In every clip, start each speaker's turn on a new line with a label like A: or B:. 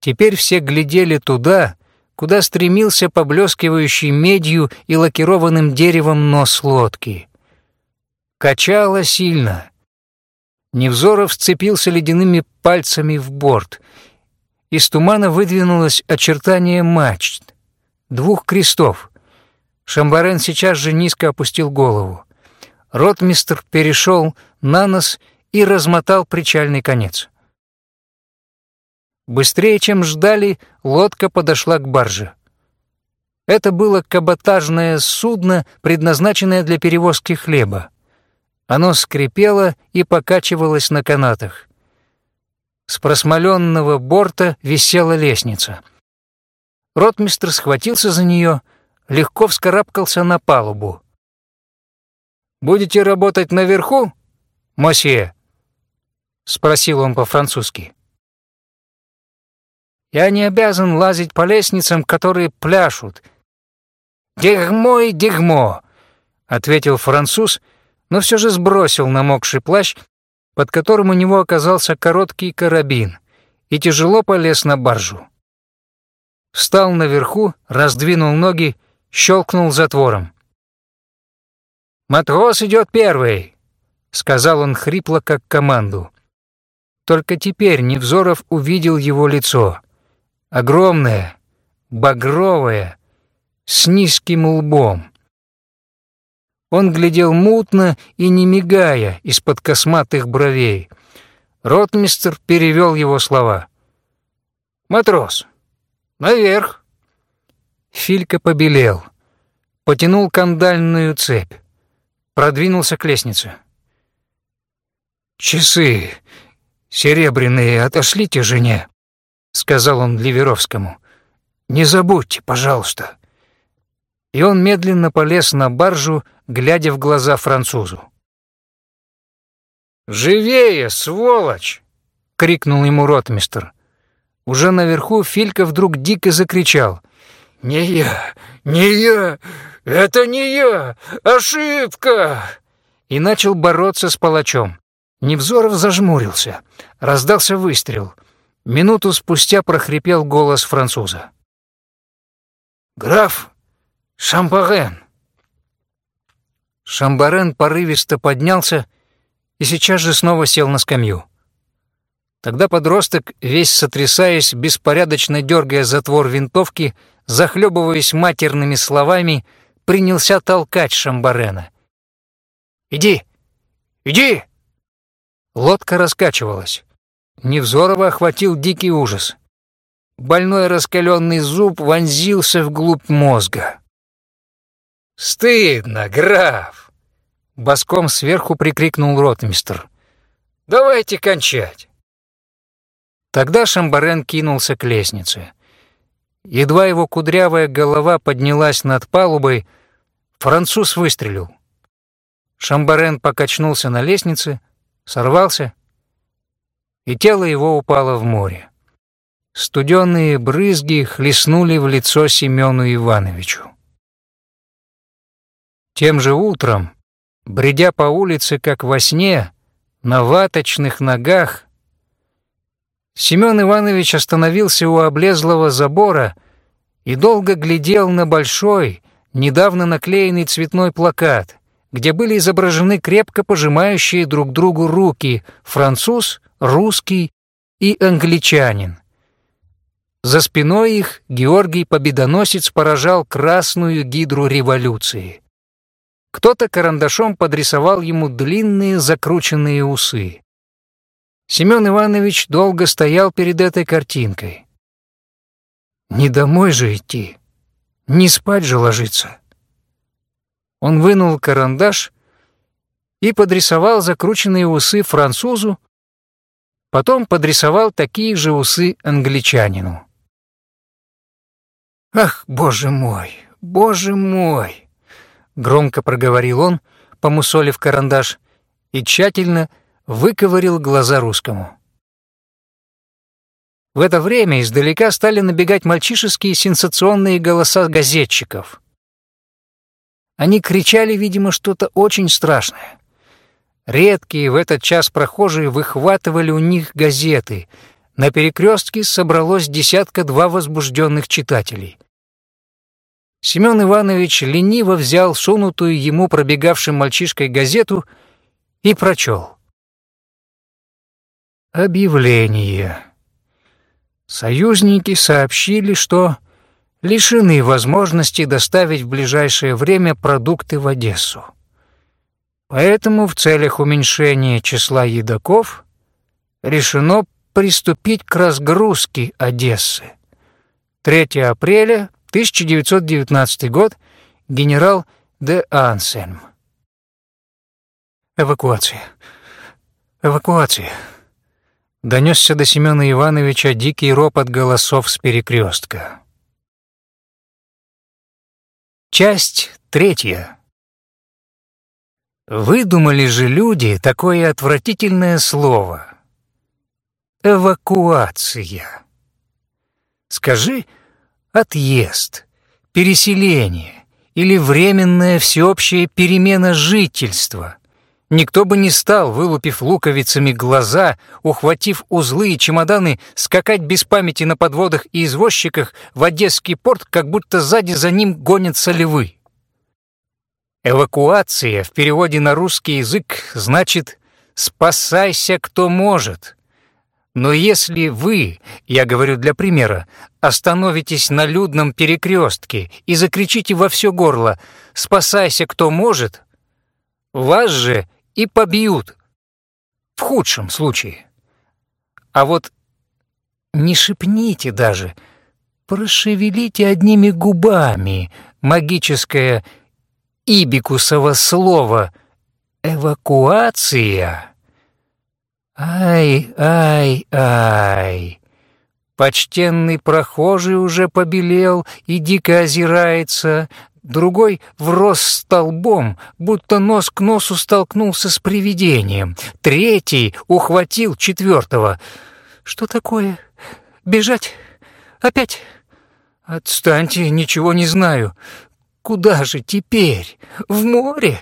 A: Теперь все глядели туда, куда стремился поблескивающий медью и лакированным деревом нос лодки. Качало сильно. Невзоров сцепился ледяными пальцами в борт. Из тумана выдвинулось очертание мачт, двух крестов. Шамбарен сейчас же низко опустил голову. Ротмистр перешел на нос и размотал причальный конец. Быстрее, чем ждали, лодка подошла к барже. Это было каботажное судно, предназначенное для перевозки хлеба. Оно скрипело и покачивалось на канатах. С просмоленного борта висела лестница. Ротмистр схватился за нее, легко вскарабкался на палубу. «Будете работать наверху, мосье?» — спросил он по-французски. Я не обязан лазить по лестницам, которые пляшут. «Дерьмо и дерьмо!» — ответил француз, но все же сбросил намокший плащ, под которым у него оказался короткий карабин, и тяжело полез на баржу. Встал наверху, раздвинул ноги, щелкнул затвором. «Матрос идет первый!» — сказал он хрипло, как команду. Только теперь Невзоров увидел его лицо — огромная, багровая, с низким лбом. Он глядел мутно и не мигая из-под косматых бровей. Ротмистр перевел его слова. «Матрос, наверх!» Филька побелел, потянул кандальную цепь, продвинулся к лестнице. «Часы серебряные отошлите жене», — сказал он Ливеровскому. «Не забудьте, пожалуйста». И он медленно полез на баржу, глядя в глаза французу. «Живее, сволочь!» — крикнул ему ротмистр. Уже наверху Филька вдруг дико закричал. «Не я! Не я! Это не я! Ошибка!» И начал бороться с палачом. Невзоров зажмурился. Раздался выстрел — Минуту спустя прохрипел голос француза. «Граф Шамбарен!» Шамбарен порывисто поднялся и сейчас же снова сел на скамью. Тогда подросток, весь сотрясаясь, беспорядочно дергая затвор винтовки, захлебываясь матерными словами, принялся толкать Шамбарена. «Иди! Иди!» Лодка раскачивалась. Невзорова охватил дикий ужас. Больной раскаленный зуб вонзился вглубь мозга. «Стыдно, граф!» — боском сверху прикрикнул ротмистр. «Давайте кончать!» Тогда Шамбарен кинулся к лестнице. Едва его кудрявая голова поднялась над палубой, француз выстрелил. Шамбарен покачнулся на лестнице, сорвался и тело его упало в море. Студенные брызги хлестнули в лицо Семену Ивановичу. Тем же утром, бредя по улице, как во сне, на ваточных ногах, Семен Иванович остановился у облезлого забора и долго глядел на большой, недавно наклеенный цветной плакат, где были изображены крепко пожимающие друг другу руки француз русский и англичанин. За спиной их Георгий Победоносец поражал красную гидру революции. Кто-то карандашом подрисовал ему длинные закрученные усы. Семен Иванович долго стоял перед этой картинкой. Не домой же идти, не спать же ложиться. Он вынул карандаш и подрисовал закрученные усы французу, Потом подрисовал такие же усы англичанину. «Ах, боже мой, боже мой!» Громко проговорил он, помусолив карандаш, и тщательно выковырил глаза русскому. В это время издалека стали набегать мальчишеские сенсационные голоса газетчиков. Они кричали, видимо, что-то очень страшное. Редкие в этот час прохожие выхватывали у них газеты, На перекрестке собралось десятка-два возбужденных читателей. Семен Иванович лениво взял сунутую ему пробегавшим мальчишкой газету и прочел. Объявление. Союзники сообщили, что лишены возможности доставить в ближайшее время продукты в Одессу. Поэтому в целях уменьшения числа едоков решено приступить к разгрузке Одессы. 3 апреля 1919 год. Генерал де Ансельм. Эвакуация. Эвакуация. Донесся до Семена Ивановича дикий ропот голосов с перекрестка. Часть третья. Выдумали же люди такое отвратительное слово. Эвакуация. Скажи отъезд, переселение или временная всеобщая перемена жительства. Никто бы не стал, вылупив луковицами глаза, ухватив узлы и чемоданы, скакать без памяти на подводах и извозчиках в Одесский порт, как будто сзади за ним гонятся львы. Эвакуация в переводе на русский язык значит «спасайся, кто может», но если вы, я говорю для примера, остановитесь на людном перекрестке и закричите во все горло «Спасайся, кто может!», вас же и побьют. В худшем случае. А вот не шепните даже, прошевелите одними губами магическое ибикусово слово «эвакуация». Ай, ай, ай. Почтенный прохожий уже побелел и дико озирается, другой врос столбом, будто нос к носу столкнулся с привидением, третий ухватил четвертого. Что такое? Бежать? Опять? Отстаньте, ничего не знаю. Куда же теперь? В море?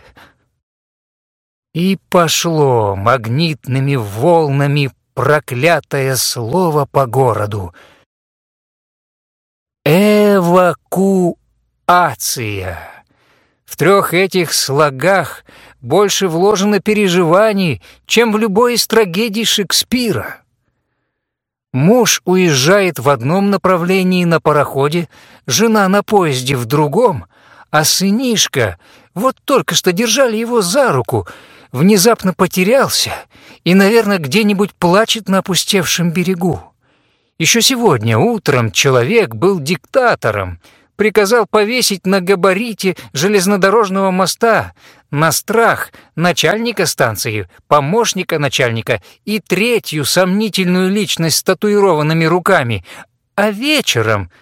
A: И пошло магнитными волнами проклятое слово по городу. Эвакуация. В трех этих слогах больше вложено переживаний, чем в любой из трагедий Шекспира. Муж уезжает в одном направлении на пароходе, жена на поезде в другом, а сынишка, вот только что держали его за руку, внезапно потерялся и, наверное, где-нибудь плачет на опустевшем берегу. Еще сегодня утром человек был диктатором, приказал повесить на габарите железнодорожного моста на страх начальника станции, помощника начальника и третью сомнительную личность с татуированными руками, а вечером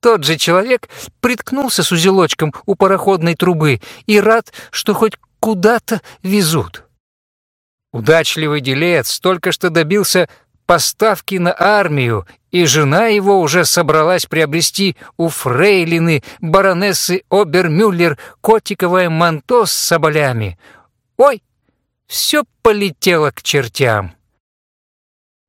A: тот же человек приткнулся с узелочком у пароходной трубы и рад, что хоть куда-то везут. Удачливый делец только что добился поставки на армию, и жена его уже собралась приобрести у фрейлины баронессы Обермюллер котиковое манто с соболями. Ой, все полетело к чертям.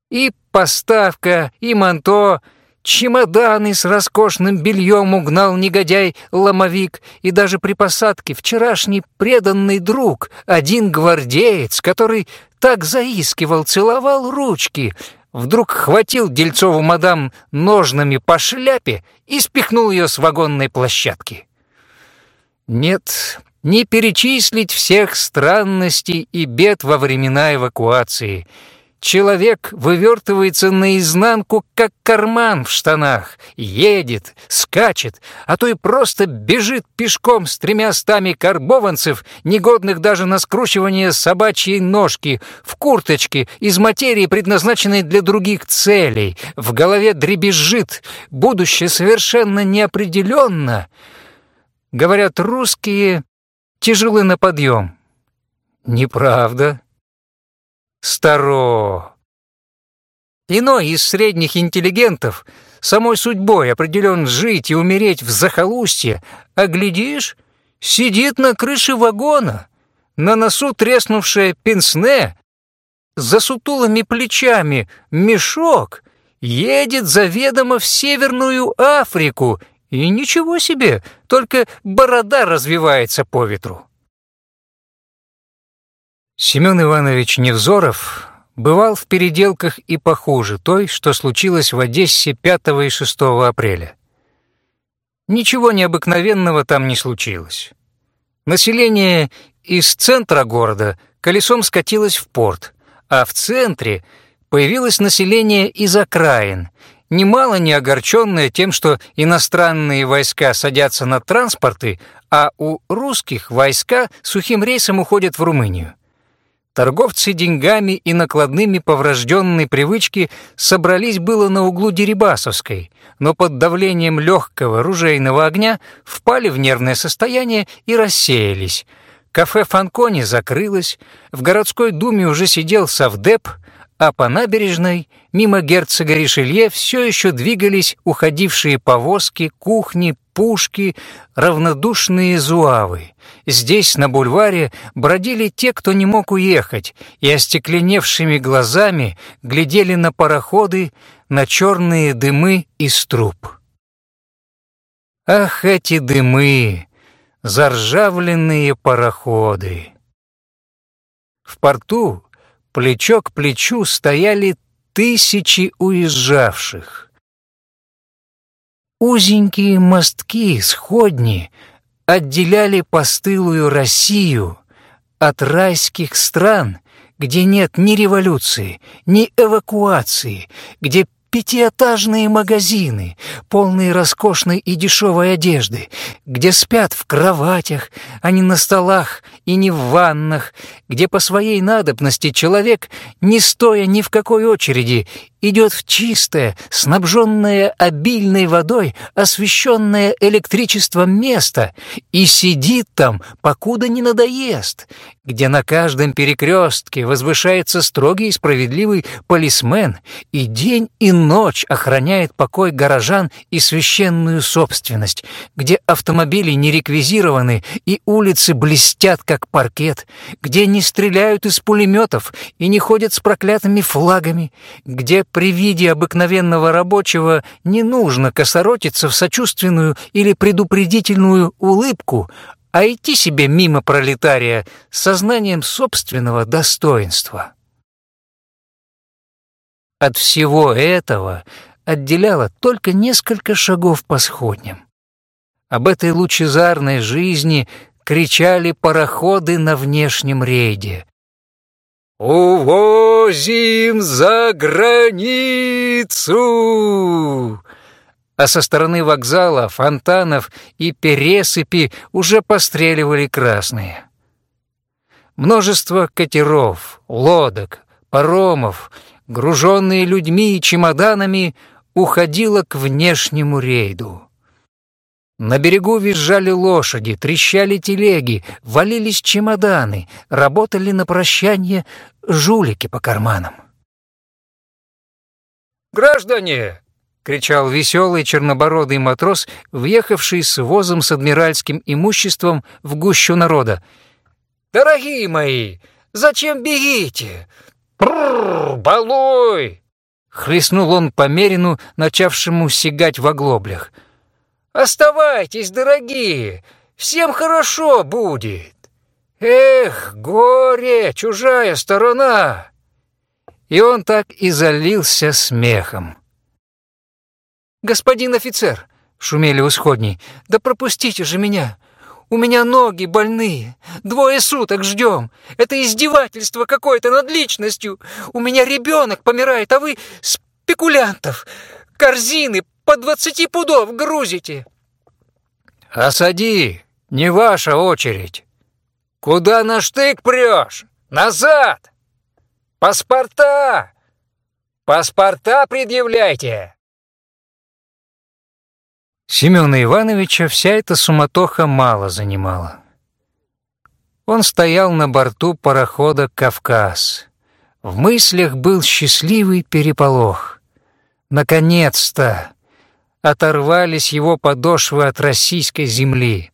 A: И поставка, и манто — Чемоданы с роскошным бельем угнал негодяй-ломовик, и даже при посадке вчерашний преданный друг, один гвардеец, который так заискивал, целовал ручки, вдруг хватил Дельцову мадам ножнами по шляпе и спихнул ее с вагонной площадки. Нет, не перечислить всех странностей и бед во времена эвакуации — Человек вывертывается наизнанку, как карман в штанах, едет, скачет, а то и просто бежит пешком с тремя стами карбованцев, негодных даже на скручивание собачьей ножки, в курточке из материи, предназначенной для других целей. В голове дребезжит, будущее совершенно неопределенно. Говорят, русские тяжелы на подъем. Неправда. Старо. Иной из средних интеллигентов самой судьбой определен жить и умереть в захолустье, а глядишь, сидит на крыше вагона, на носу треснувшее пенсне, за сутулыми плечами мешок едет заведомо в Северную Африку, и ничего себе, только борода развивается по ветру. Семен Иванович Невзоров бывал в переделках и похуже той, что случилось в Одессе 5 и 6 апреля. Ничего необыкновенного там не случилось. Население из центра города колесом скатилось в порт, а в центре появилось население из окраин, немало не огорченное тем, что иностранные войска садятся на транспорты, а у русских войска сухим рейсом уходят в Румынию. Торговцы деньгами и накладными по привычке собрались было на углу Дерибасовской, но под давлением легкого ружейного огня впали в нервное состояние и рассеялись. Кафе «Фанкони» закрылось, в городской думе уже сидел совдеп, а по набережной, мимо герцога Ришелье, все еще двигались уходившие повозки, кухни, пушки, равнодушные зуавы. Здесь, на бульваре, бродили те, кто не мог уехать, и остекленевшими глазами глядели на пароходы, на черные дымы из труб. Ах, эти дымы! Заржавленные пароходы! В порту плечо к плечу стояли тысячи уезжавших. Узенькие мостки, сходни отделяли постылую Россию от райских стран, где нет ни революции, ни эвакуации, где пятиэтажные магазины, полные роскошной и дешевой одежды, где спят в кроватях, а не на столах и не в ваннах, где по своей надобности человек, не стоя ни в какой очереди, идет в чистое, снабженное обильной водой, освещенное электричеством место и сидит там, покуда не надоест, где на каждом перекрестке возвышается строгий и справедливый полисмен и день и ночь охраняет покой горожан и священную собственность, где автомобили не реквизированы и улицы блестят, как паркет, где не стреляют из пулеметов и не ходят с проклятыми флагами, где при виде обыкновенного рабочего не нужно косоротиться в сочувственную или предупредительную улыбку, а идти себе мимо пролетария с сознанием собственного достоинства. От всего этого отделяло только несколько шагов по сходням. Об этой лучезарной жизни кричали пароходы на внешнем рейде. «Увозим за границу!» А со стороны вокзала, фонтанов и пересыпи уже постреливали красные. Множество катеров, лодок, паромов, груженные людьми и чемоданами, уходило к внешнему рейду. На берегу визжали лошади, трещали телеги, валились чемоданы, работали на прощание жулики по карманам. «Граждане!» — кричал веселый чернобородый матрос, въехавший с возом с адмиральским имуществом в гущу народа. «Дорогие мои, зачем бегите? Прррр, балуй!» Хлестнул он по мерину, начавшему сигать в оглоблях — Оставайтесь, дорогие, всем хорошо будет. Эх, горе, чужая сторона!» И он так и залился смехом. «Господин офицер!» — шумели усходней. «Да пропустите же меня! У меня ноги больные, двое суток ждем. Это издевательство какое-то над личностью. У меня ребенок помирает, а вы спекулянтов, корзины по двадцати пудов грузите!» «Осади! Не ваша очередь! Куда на штык прешь? Назад! Паспорта! Паспорта предъявляйте!» Семена Ивановича вся эта суматоха мало занимала. Он стоял на борту парохода «Кавказ». В мыслях был счастливый переполох. Наконец-то! Оторвались его подошвы от российской земли.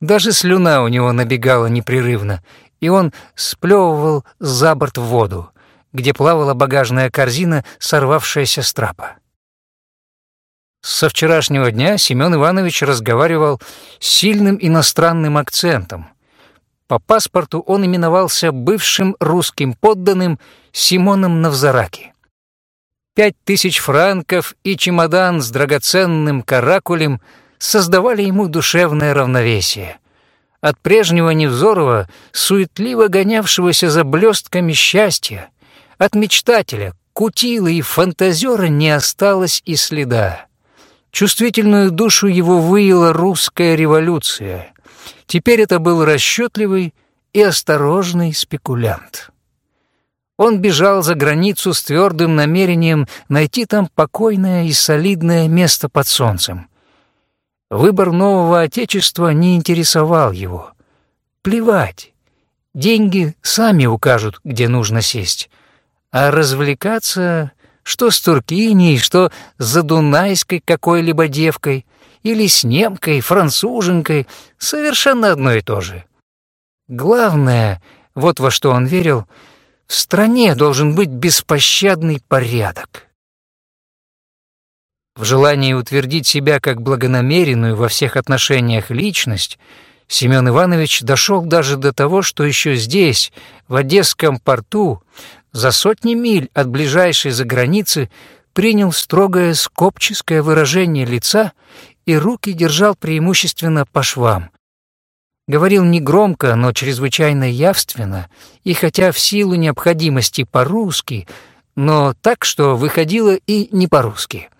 A: Даже слюна у него набегала непрерывно, и он сплевывал за борт в воду. где плавала багажная корзина, сорвавшаяся с трапа. Со вчерашнего дня Семен Иванович разговаривал с сильным иностранным акцентом. По паспорту он именовался бывшим русским подданным Симоном Навзараки. Пять тысяч франков и чемодан с драгоценным каракулем создавали ему душевное равновесие. От прежнего Невзорова, суетливо гонявшегося за блестками счастья, от мечтателя, кутила и фантазера не осталось и следа. Чувствительную душу его выила русская революция. Теперь это был расчетливый и осторожный спекулянт. Он бежал за границу с твердым намерением найти там покойное и солидное место под солнцем. Выбор нового отечества не интересовал его. Плевать. Деньги сами укажут, где нужно сесть. А развлекаться что с Туркиней, что с задунайской какой-либо девкой, или с немкой, француженкой, совершенно одно и то же. Главное, вот во что он верил, в стране должен быть беспощадный порядок. В желании утвердить себя как благонамеренную во всех отношениях личность, Семен Иванович дошел даже до того, что еще здесь, в Одесском порту, за сотни миль от ближайшей заграницы принял строгое скопческое выражение лица и руки держал преимущественно по швам. Говорил негромко, но чрезвычайно явственно, и хотя в силу необходимости по-русски, но так, что выходило и не по-русски.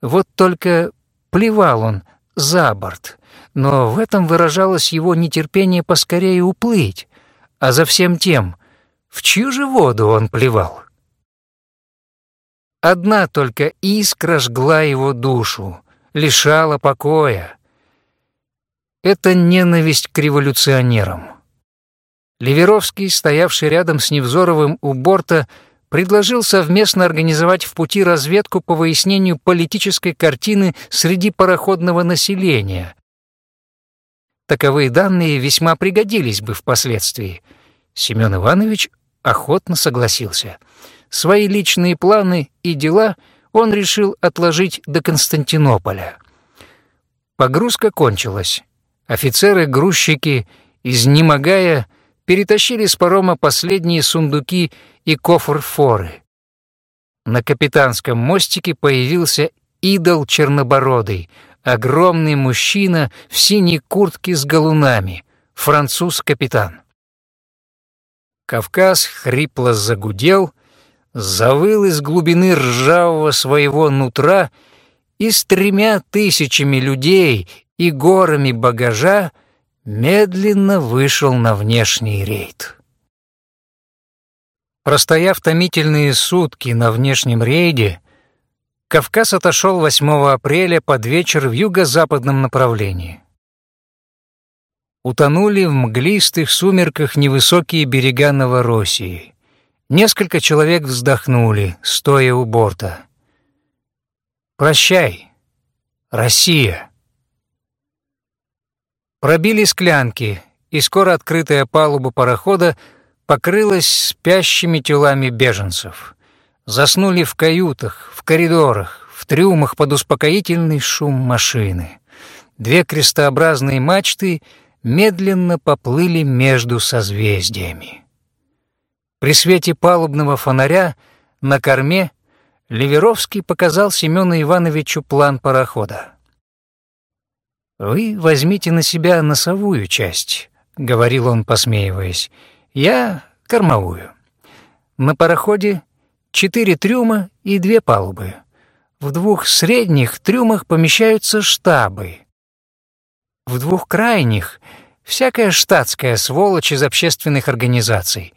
A: Вот только плевал он за борт, но в этом выражалось его нетерпение поскорее уплыть, а за всем тем — в чью же воду он плевал? Одна только искра жгла его душу, лишала покоя. Это ненависть к революционерам. Ливеровский, стоявший рядом с Невзоровым у борта, предложил совместно организовать в пути разведку по выяснению политической картины среди пароходного населения. Таковые данные весьма пригодились бы впоследствии. Семен Иванович охотно согласился. Свои личные планы и дела он решил отложить до Константинополя. Погрузка кончилась. Офицеры-грузчики, изнемогая, перетащили с парома последние сундуки и кофр-форы. На капитанском мостике появился идол чернобородый, огромный мужчина в синей куртке с галунами, француз-капитан. Кавказ хрипло загудел, завыл из глубины ржавого своего нутра и с тремя тысячами людей и горами багажа медленно вышел на внешний рейд. Простояв томительные сутки на внешнем рейде, Кавказ отошел 8 апреля под вечер в юго-западном направлении утонули в мглистых сумерках невысокие берега Новороссии. Несколько человек вздохнули, стоя у борта. «Прощай, Россия!» Пробили склянки, и скоро открытая палуба парохода покрылась спящими телами беженцев. Заснули в каютах, в коридорах, в трюмах под успокоительный шум машины. Две крестообразные мачты — медленно поплыли между созвездиями. При свете палубного фонаря на корме Ливеровский показал Семену Ивановичу план парохода. «Вы возьмите на себя носовую часть», — говорил он, посмеиваясь. «Я — кормовую. На пароходе четыре трюма и две палубы. В двух средних трюмах помещаются штабы. В двух крайних — всякая штатская сволочь из общественных организаций.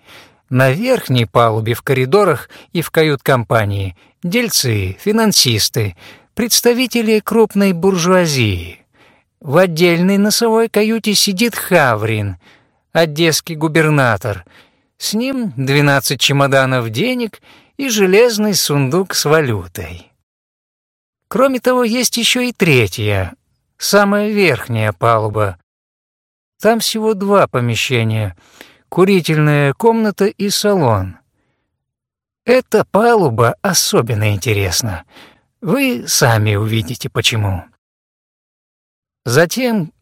A: На верхней палубе, в коридорах и в кают-компании — дельцы, финансисты, представители крупной буржуазии. В отдельной носовой каюте сидит Хаврин, одесский губернатор. С ним 12 чемоданов денег и железный сундук с валютой. Кроме того, есть еще и третья, самая верхняя палуба. Там всего два помещения — курительная комната и салон. Эта палуба особенно интересна. Вы сами увидите, почему. Затем,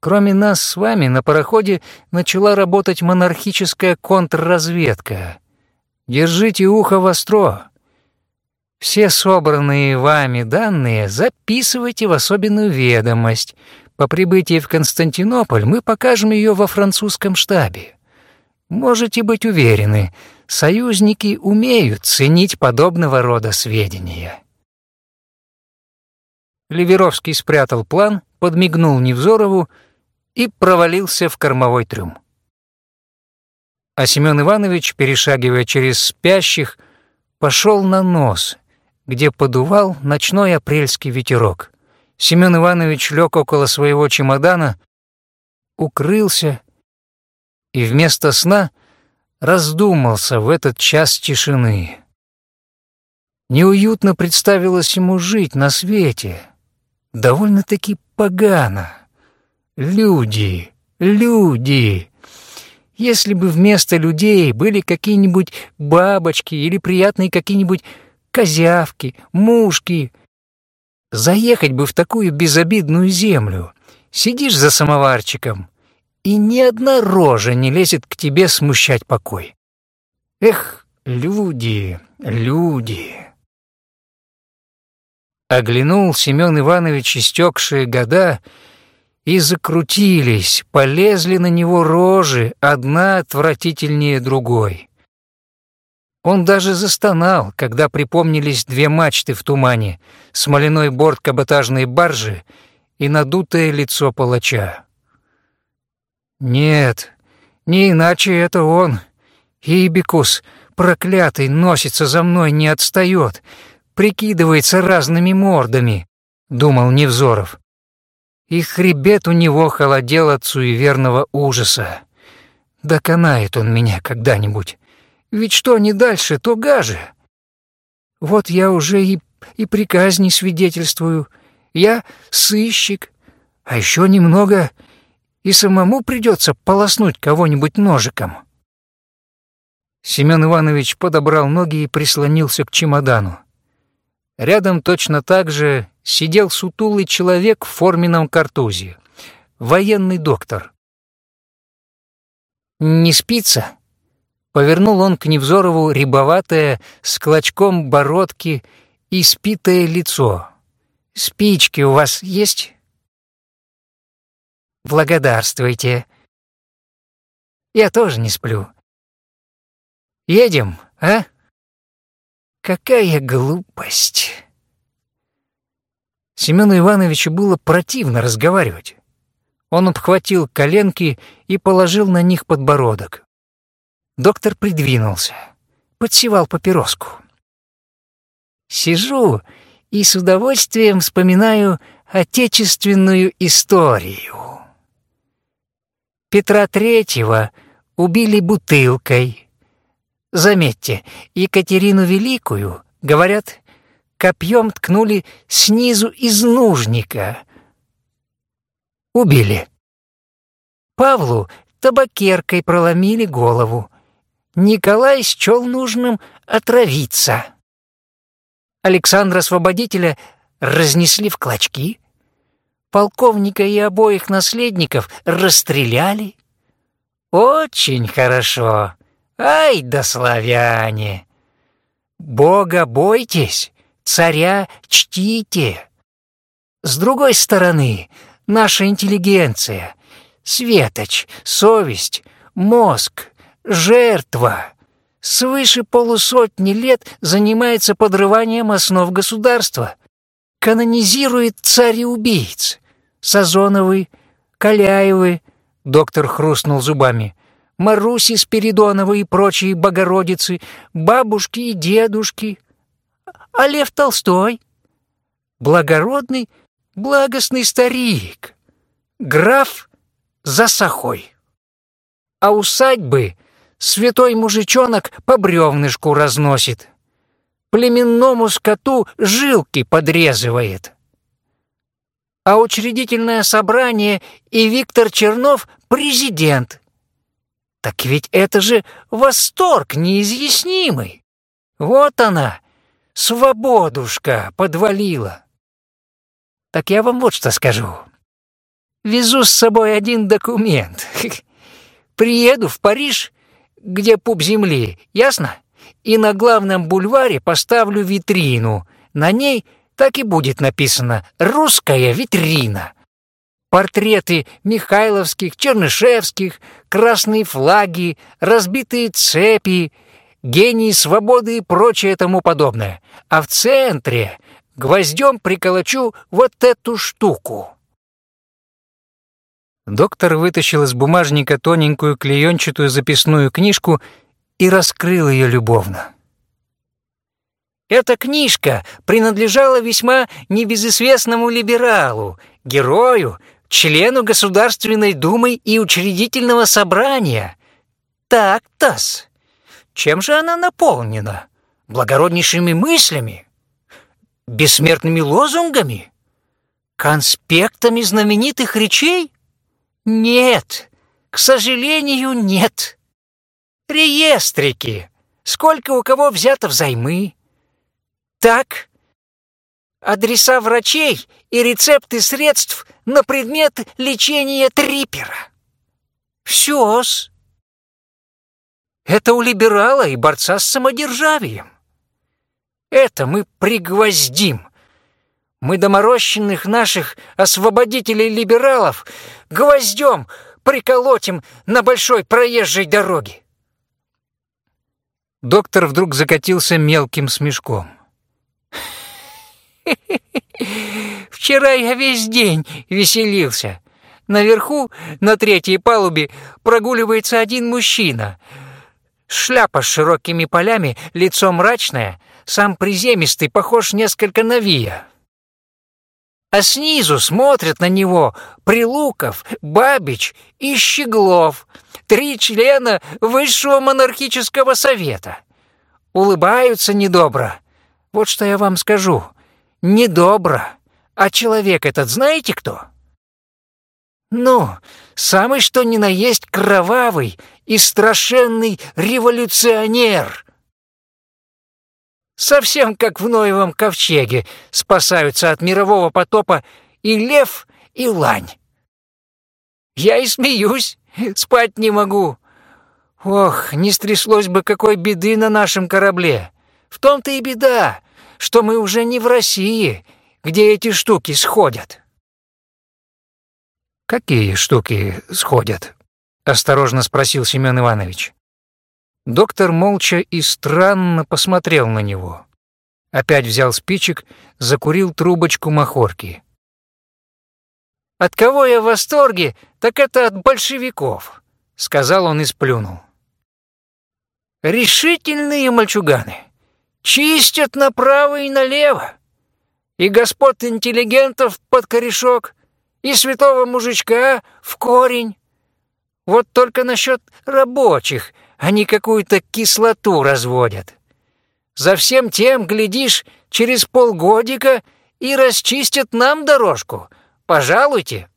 A: кроме нас с вами, на пароходе начала работать монархическая контрразведка. Держите ухо востро. Все собранные вами данные записывайте в особенную ведомость. По прибытии в Константинополь мы покажем ее во французском штабе. Можете быть уверены, союзники умеют ценить подобного рода сведения. Ливеровский спрятал план, подмигнул Невзорову и провалился в кормовой трюм. А Семен Иванович, перешагивая через спящих, пошел на нос, где подувал ночной апрельский ветерок. Семен Иванович лег около своего чемодана, укрылся и вместо сна раздумался в этот час тишины. Неуютно представилось ему жить на свете. Довольно-таки погано. Люди, люди. Если бы вместо людей были какие-нибудь бабочки или приятные какие-нибудь козявки, мушки. Заехать бы в такую безобидную землю. Сидишь за самоварчиком, и ни одна рожа не лезет к тебе смущать покой. Эх, люди, люди. Оглянул Семен Иванович истекшие года, и закрутились, полезли на него рожи, одна отвратительнее другой. Он даже застонал, когда припомнились две мачты в тумане, смоляной борт каботажной баржи и надутое лицо палача. Нет, не иначе это он. Ибикус, проклятый, носится за мной, не отстает, прикидывается разными мордами, думал Невзоров. И хребет у него холодел от суеверного ужаса. Доконает он меня когда-нибудь. Ведь что не дальше, то гаже. Вот я уже и, и приказни свидетельствую. Я сыщик, а еще немного, и самому придется полоснуть кого-нибудь ножиком. Семен Иванович подобрал ноги и прислонился к чемодану. Рядом точно так же сидел сутулый человек в форменном картузе, военный доктор. «Не спится?» Повернул он к Невзорову рябоватое, с клочком бородки и спитое лицо. «Спички у вас есть?» «Благодарствуйте. Я тоже не сплю. Едем, а?» «Какая глупость!» Семену Ивановичу было противно разговаривать. Он обхватил коленки и положил на них подбородок. Доктор придвинулся, подсевал папироску. Сижу и с удовольствием вспоминаю отечественную историю. Петра Третьего убили бутылкой. Заметьте, Екатерину Великую, говорят, копьем ткнули снизу из нужника. Убили. Павлу табакеркой проломили голову. Николай счел нужным отравиться. Александра Освободителя разнесли в клочки, полковника и обоих наследников расстреляли. Очень хорошо. Ай да славяне! Бога бойтесь, царя чтите. С другой стороны, наша интеллигенция, светоч, совесть, мозг, Жертва! Свыше полусотни лет занимается подрыванием основ государства. Канонизирует цареубийц. Сазоновы, Каляевы, доктор хрустнул зубами, Маруси Спиридоновы и прочие Богородицы, бабушки и дедушки. А Лев Толстой? Благородный, благостный старик. Граф Засахой. А усадьбы святой мужичонок по бревнышку разносит. Племенному скоту жилки подрезывает. А учредительное собрание и Виктор Чернов — президент. Так ведь это же восторг неизъяснимый. Вот она, свободушка, подвалила. Так я вам вот что скажу. Везу с собой один документ. Приеду в Париж, где пуп земли, ясно? И на главном бульваре поставлю витрину. На ней так и будет написано «Русская витрина». Портреты Михайловских, Чернышевских, красные флаги, разбитые цепи, гений свободы и прочее тому подобное. А в центре гвоздем приколочу вот эту штуку. Доктор вытащил из бумажника тоненькую клеенчатую записную книжку и раскрыл ее любовно. Эта книжка принадлежала весьма небезызвестному либералу, герою, члену Государственной Думы и Учредительного Собрания. Так-тос. Чем же она наполнена? Благороднейшими мыслями? Бессмертными лозунгами? Конспектами знаменитых речей? Нет, к сожалению, нет. Реестрики. Сколько у кого взято взаймы? Так, адреса врачей и рецепты средств на предмет лечения трипера. Все-с. Это у либерала и борца с самодержавием. Это мы пригвоздим. Мы доморощенных наших освободителей-либералов гвоздем приколотим на большой проезжей дороге. Доктор вдруг закатился мелким смешком. Вчера я весь день веселился. Наверху, на третьей палубе, прогуливается один мужчина. Шляпа с широкими полями, лицо мрачное, сам приземистый, похож несколько на Вия. А снизу смотрят на него Прилуков, Бабич и Щеглов, три члена Высшего монархического совета. Улыбаются недобро. Вот что я вам скажу — недобро. А человек этот знаете кто? Ну, самый что ни на есть кровавый и страшенный революционер. Совсем как в Ноевом ковчеге спасаются от мирового потопа и лев, и лань. Я и смеюсь, спать не могу. Ох, не стряслось бы какой беды на нашем корабле. В том-то и беда, что мы уже не в России, где эти штуки сходят». «Какие штуки сходят?» — осторожно спросил Семен Иванович. Доктор молча и странно посмотрел на него. Опять взял спичек, закурил трубочку махорки. «От кого я в восторге, так это от большевиков», — сказал он и сплюнул. «Решительные мальчуганы чистят направо и налево. И господ интеллигентов под корешок, и святого мужичка в корень. Вот только насчет рабочих они какую-то кислоту разводят. За всем тем, глядишь, через полгодика и расчистят нам дорожку. Пожалуйте.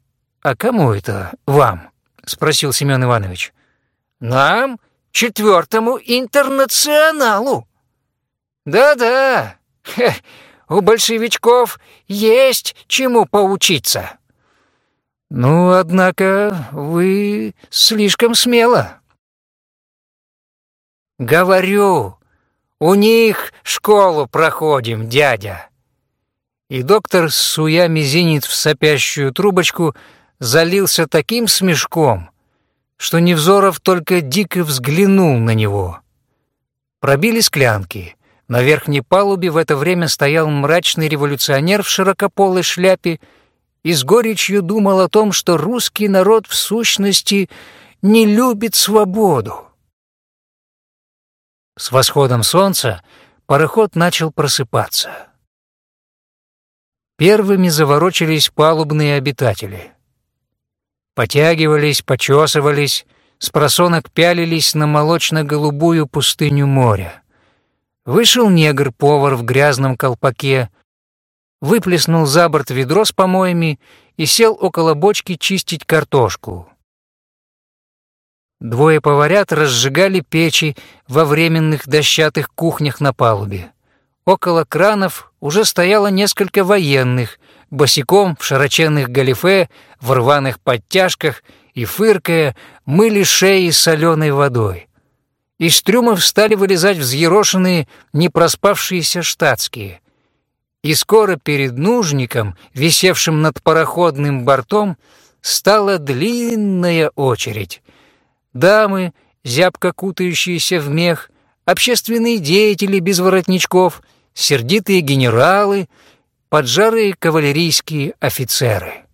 A: А кому это вам? Спросил Семен Иванович. Нам, четвертому интернационалу. Да-да, у большевичков есть чему поучиться. Ну, однако, вы слишком смело. Говорю, у них школу проходим, дядя. И доктор, суя мизинец в сопящую трубочку, залился таким смешком, что Невзоров только дико взглянул на него. Пробили склянки — на верхней палубе в это время стоял мрачный революционер в широкополой шляпе и с горечью думал о том, что русский народ в сущности не любит свободу. С восходом солнца пароход начал просыпаться. Первыми заворочились палубные обитатели. Потягивались, почесывались, с просонок пялились на молочно-голубую пустыню моря. Вышел негр-повар в грязном колпаке, выплеснул за борт ведро с помоями и сел около бочки чистить картошку. Двое поварят разжигали печи во временных дощатых кухнях на палубе. Около кранов уже стояло несколько военных, босиком в широченных галифе, в рваных подтяжках и, фыркая, мыли шеи соленой водой. Из трюмов стали вылезать взъерошенные, не проспавшиеся штатские. И скоро перед нужником, висевшим над пароходным бортом, стала длинная очередь. Дамы, зябко кутающиеся в мех, общественные деятели без воротничков, сердитые генералы, поджарые кавалерийские офицеры.